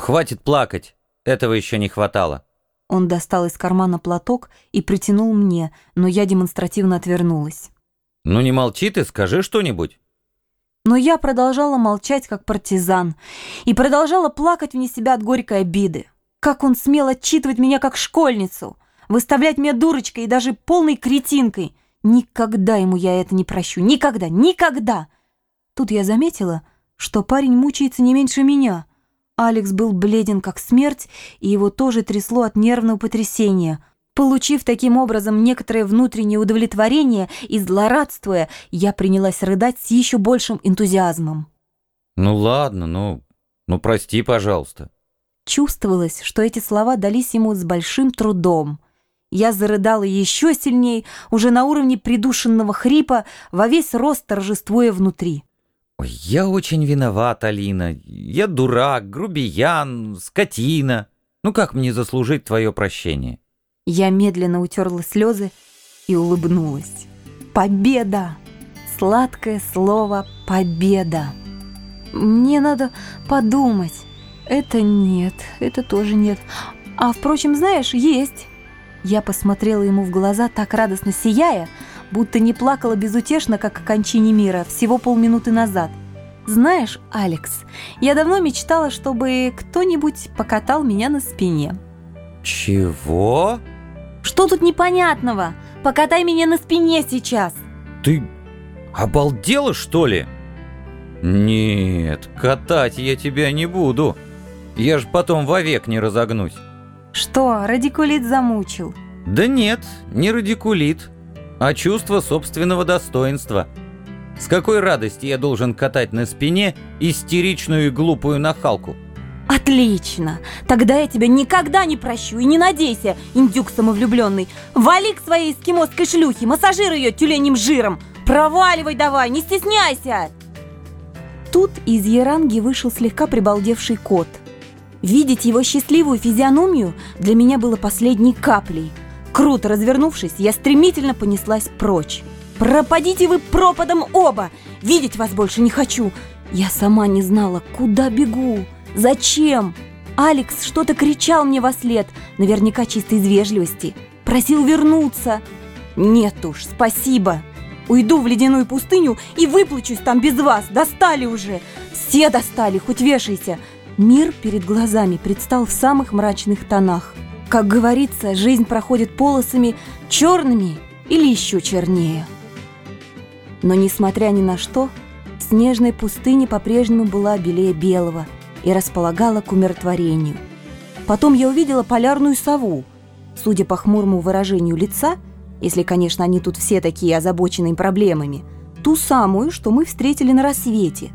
Хватит плакать, этого еще не хватало. Он достал из кармана платок и протянул мне, но я демонстративно отвернулась. Ну не молчи ты, скажи что-нибудь. Но я продолжала молчать, как партизан, и продолжала плакать вне себя от горькой обиды. Как он смел отчитывать меня как школьницу, выставлять меня дурочкой и даже полной кретинкой. Никогда ему я это не прощу, никогда, никогда. Тут я заметила, что парень мучается не меньше меня. Алекс был бледен как смерть, и его тоже трясло от нервного потрясения. Получив таким образом некоторое внутреннее удовлетворение и злорадствуя, я принялась рыдать с еще большим энтузиазмом. Ну ладно, ну, ну прости, пожалуйста. Чувствовалось, что эти слова дались ему с большим трудом. Я зарыдала еще сильней, уже на уровне придушенного хрипа, во весь рост торжествуя внутри. Ой, я очень виноват, Алина. Я дурак, грубиян, скотина. Ну как мне заслужить твое прощение? Я медленно утерла слезы и улыбнулась. Победа! Сладкое слово «победа». Мне надо подумать. Это нет, это тоже нет. А, впрочем, знаешь, есть. Я посмотрела ему в глаза, так радостно сияя, будто не плакала безутешно, как о кончине мира, всего полминуты назад. «Знаешь, Алекс, я давно мечтала, чтобы кто-нибудь покатал меня на спине». «Чего?» «Что тут непонятного? Покатай меня на спине сейчас!» «Ты обалдела, что ли?» «Нет, катать я тебя не буду. Я ж потом вовек не разогнусь». «Что, радикулит замучил?» «Да нет, не радикулит а чувство собственного достоинства. С какой радости я должен катать на спине истеричную и глупую нахалку? Отлично! Тогда я тебя никогда не прощу и не надейся, индюк самовлюбленный. Вали к своей эскимосской шлюхе, массажируй ее тюленем жиром. Проваливай давай, не стесняйся! Тут из Яранги вышел слегка прибалдевший кот. Видеть его счастливую физиономию для меня было последней каплей – Круто развернувшись, я стремительно понеслась прочь. «Пропадите вы пропадом оба! Видеть вас больше не хочу!» Я сама не знала, куда бегу, зачем. Алекс что-то кричал мне во след, наверняка чисто из вежливости. Просил вернуться. Нет уж, спасибо. Уйду в ледяную пустыню и выплачусь там без вас. Достали уже. Все достали, хоть вешайся. Мир перед глазами предстал в самых мрачных тонах. Как говорится, жизнь проходит полосами черными или еще чернее. Но, несмотря ни на что, снежная пустыня по-прежнему была белее белого и располагала к умиротворению. Потом я увидела полярную сову. Судя по хмурому выражению лица, если, конечно, они тут все такие озабоченные проблемами, ту самую, что мы встретили на рассвете.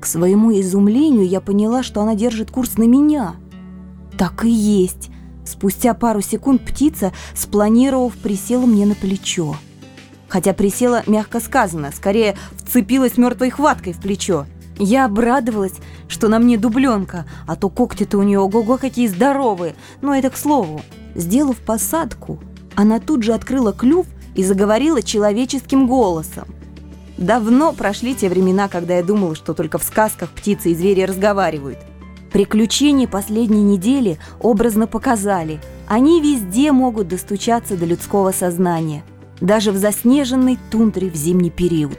К своему изумлению я поняла, что она держит курс на меня. Так и есть. Спустя пару секунд птица, спланировав, присела мне на плечо. Хотя присела, мягко сказано, скорее вцепилась мертвой хваткой в плечо. Я обрадовалась, что на мне дубленка, а то когти-то у нее ого-го какие здоровые. Но это к слову. Сделав посадку, она тут же открыла клюв и заговорила человеческим голосом. Давно прошли те времена, когда я думала, что только в сказках птицы и звери разговаривают. Приключения последней недели образно показали, они везде могут достучаться до людского сознания, даже в заснеженной тундре в зимний период.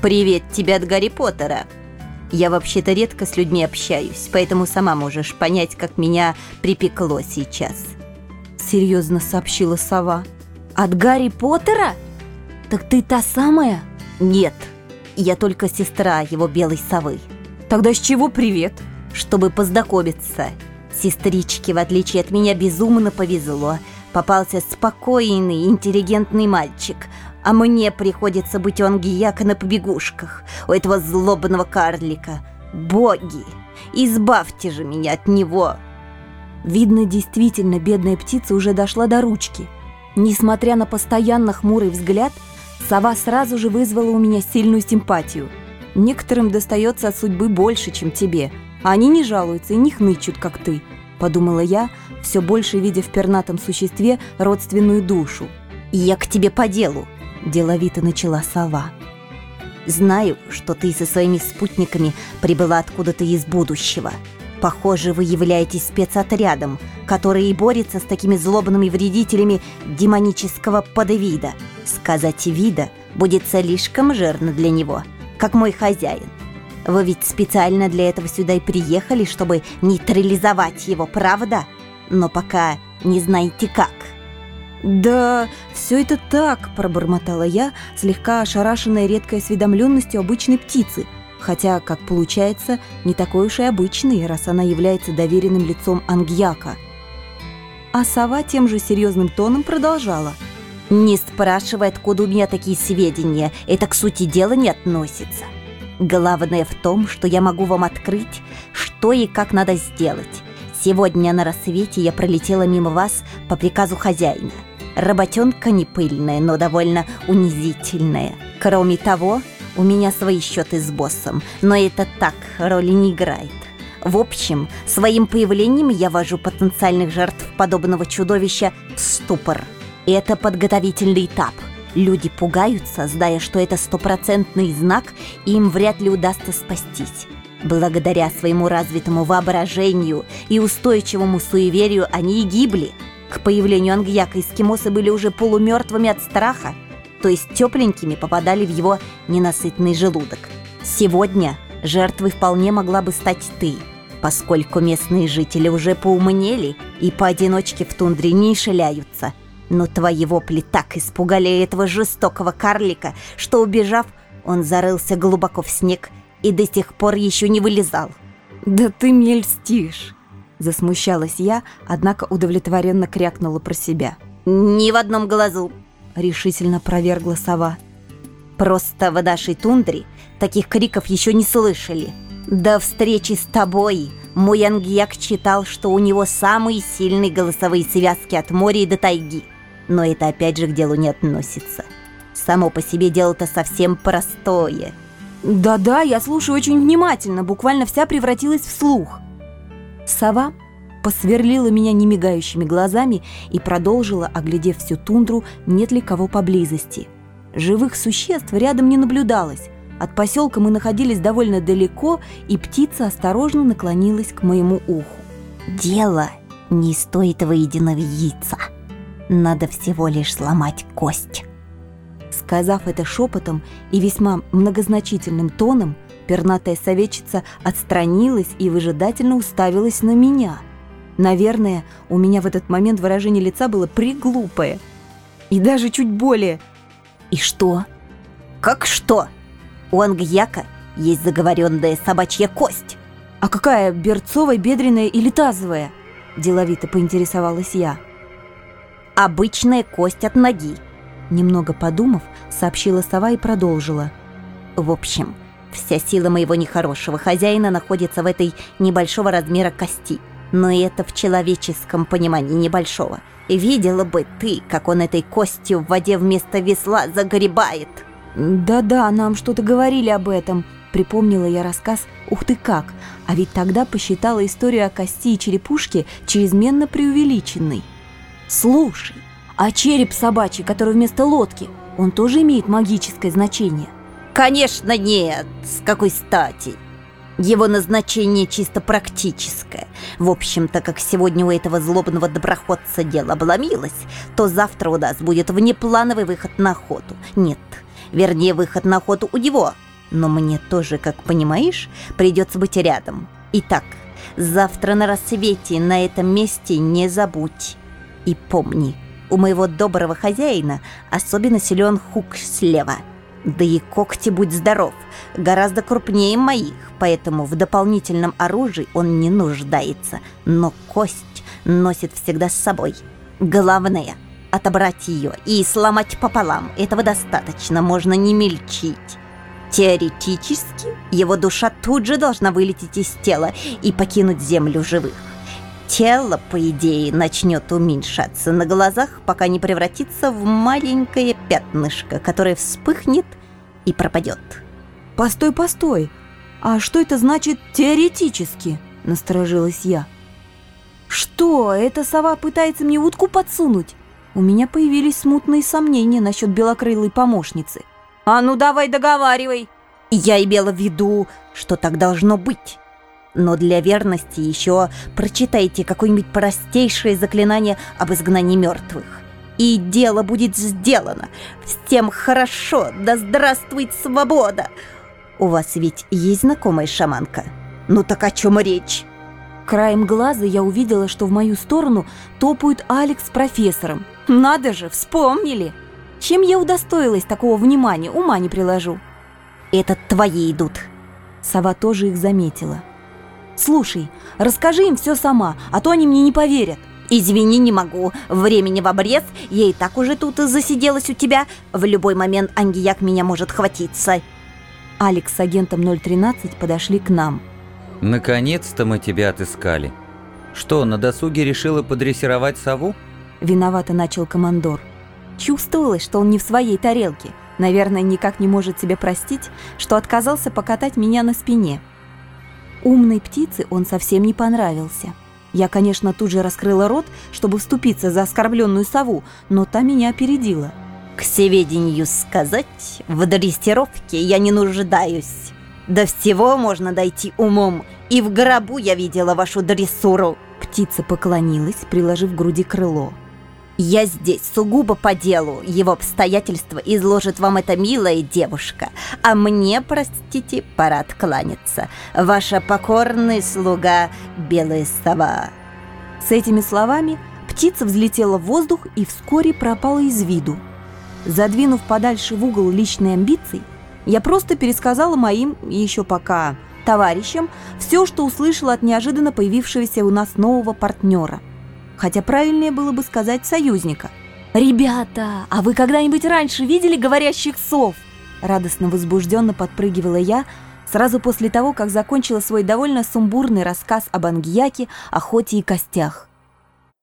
«Привет тебе от Гарри Поттера!» Я вообще-то редко с людьми общаюсь, поэтому сама можешь понять, как меня припекло сейчас. Серьезно сообщила сова. От Гарри Поттера? Так ты та самая? Нет, я только сестра его белой совы. Тогда с чего привет? Чтобы познакомиться. Сестричке, в отличие от меня, безумно повезло. Попался спокойный, интеллигентный мальчик, а мне приходится быть у ангияка на побегушках, у этого злобного карлика. Боги, избавьте же меня от него!» Видно, действительно, бедная птица уже дошла до ручки. Несмотря на постоянно хмурый взгляд, сова сразу же вызвала у меня сильную симпатию. Некоторым достается от судьбы больше, чем тебе – а они не жалуются и не хнычут, как ты», – подумала я, все больше видя в пернатом существе родственную душу. «И я к тебе по делу», – деловито начала сова. «Знаю, что ты со своими спутниками прибыла откуда-то из будущего. Похоже, вы являетесь спецотрядом, который и борется с такими злобными вредителями демонического подвида. Сказать «вида» будет слишком жирно для него, как мой хозяин. Вы ведь специально для этого сюда и приехали, чтобы нейтрализовать его, правда? Но пока не знаете как. «Да, все это так», – пробормотала я, слегка ошарашенная редкой осведомленностью обычной птицы, хотя, как получается, не такой уж и обычный, раз она является доверенным лицом Ангьяка. А сова тем же серьезным тоном продолжала. «Не спрашивай, откуда у меня такие сведения, это к сути дела не относится. Главное в том, что я могу вам открыть, что и как надо сделать. Сегодня на рассвете я пролетела мимо вас по приказу хозяина». Работенка не пыльная, но довольно унизительная. Кроме того, у меня свои счеты с боссом, но это так, роли не играет. В общем, своим появлением я вожу потенциальных жертв подобного чудовища в ступор. Это подготовительный этап. Люди пугаются, зная, что это стопроцентный знак, и им вряд ли удастся спастись. Благодаря своему развитому воображению и устойчивому суеверию они и гибли – к появлению Ангьяка эскимосы были уже полумертвыми от страха, то есть тепленькими попадали в его ненасытный желудок. Сегодня жертвой вполне могла бы стать ты, поскольку местные жители уже поумнели и поодиночке в тундре не шеляются. Но твои вопли так испугали этого жестокого карлика, что, убежав, он зарылся глубоко в снег и до сих пор еще не вылезал. «Да ты мне льстишь!» Засмущалась я, однако удовлетворенно крякнула про себя. «Ни в одном глазу!» — решительно провергла сова. «Просто в нашей тундре таких криков еще не слышали. До встречи с тобой мой ангьяк читал, что у него самые сильные голосовые связки от моря до тайги. Но это опять же к делу не относится. Само по себе дело-то совсем простое». «Да-да, я слушаю очень внимательно, буквально вся превратилась в слух». Сова посверлила меня немигающими глазами и продолжила, оглядев всю тундру, нет ли кого поблизости. Живых существ рядом не наблюдалось. От поселка мы находились довольно далеко, и птица осторожно наклонилась к моему уху. «Дело не стоит выеденного яйца. Надо всего лишь сломать кость». Сказав это шепотом и весьма многозначительным тоном, Пернатая советчица отстранилась и выжидательно уставилась на меня. Наверное, у меня в этот момент выражение лица было приглупое. И даже чуть более. «И что?» «Как что? У Ангьяка есть заговоренная собачья кость». «А какая, берцовая, бедренная или тазовая?» Деловито поинтересовалась я. «Обычная кость от ноги», Немного подумав, сообщила сова и продолжила. «В общем, Вся сила моего нехорошего хозяина находится в этой небольшого размера кости. Но это в человеческом понимании небольшого. Видела бы ты, как он этой костью в воде вместо весла загребает. Да-да, нам что-то говорили об этом. Припомнила я рассказ «Ух ты как!», а ведь тогда посчитала историю о кости и черепушке чрезмерно преувеличенной. Слушай, а череп собачий, который вместо лодки, он тоже имеет магическое значение? Конечно нет, с какой стати? Его назначение чисто практическое. В общем-то, как сегодня у этого злобного доброходца дело обломилось, то завтра у нас будет внеплановый выход на охоту. Нет, вернее, выход на охоту у него. Но мне тоже, как понимаешь, придется быть рядом. Итак, завтра на рассвете на этом месте не забудь. И помни, у моего доброго хозяина особенно силен хук слева – да и когти, будь здоров, гораздо крупнее моих, поэтому в дополнительном оружии он не нуждается, но кость носит всегда с собой. Главное — отобрать ее и сломать пополам. Этого достаточно, можно не мельчить. Теоретически, его душа тут же должна вылететь из тела и покинуть землю живых. Тело, по идее, начнет уменьшаться на глазах, пока не превратится в маленькое пятнышко, которое вспыхнет и пропадет. «Постой, постой! А что это значит теоретически?» – насторожилась я. «Что, эта сова пытается мне утку подсунуть?» У меня появились смутные сомнения насчет белокрылой помощницы. «А ну давай договаривай!» «Я имела в виду, что так должно быть!» Но для верности еще прочитайте какое-нибудь простейшее заклинание об изгнании мертвых. И дело будет сделано. Всем хорошо, да здравствует свобода! У вас ведь есть знакомая шаманка? Ну так о чем речь? Краем глаза я увидела, что в мою сторону топают Алекс с профессором. Надо же, вспомнили! Чем я удостоилась такого внимания, ума не приложу. Это твои идут. Сова тоже их заметила. Слушай, расскажи им все сама, а то они мне не поверят. Извини, не могу. Времени в обрез. Я и так уже тут засиделась у тебя. В любой момент ангияк меня может хватиться. Алекс с агентом 013 подошли к нам. Наконец-то мы тебя отыскали. Что, на досуге решила подрессировать сову? Виновато начал командор. Чувствовалось, что он не в своей тарелке. Наверное, никак не может себе простить, что отказался покатать меня на спине. Умной птице он совсем не понравился. Я, конечно, тут же раскрыла рот, чтобы вступиться за оскорбленную сову, но та меня опередила. К сведению сказать, в дрессировке я не нуждаюсь. До всего можно дойти умом, и в гробу я видела вашу дрессуру. Птица поклонилась, приложив к груди крыло. Я здесь сугубо по делу. Его обстоятельства изложит вам эта милая девушка. А мне, простите, пора откланяться. Ваша покорная слуга Белая Сова. С этими словами птица взлетела в воздух и вскоре пропала из виду. Задвинув подальше в угол личные амбиции, я просто пересказала моим, еще пока, товарищам все, что услышала от неожиданно появившегося у нас нового партнера – хотя правильнее было бы сказать союзника. «Ребята, а вы когда-нибудь раньше видели говорящих сов?» Радостно возбужденно подпрыгивала я, сразу после того, как закончила свой довольно сумбурный рассказ об ангияке, охоте и костях.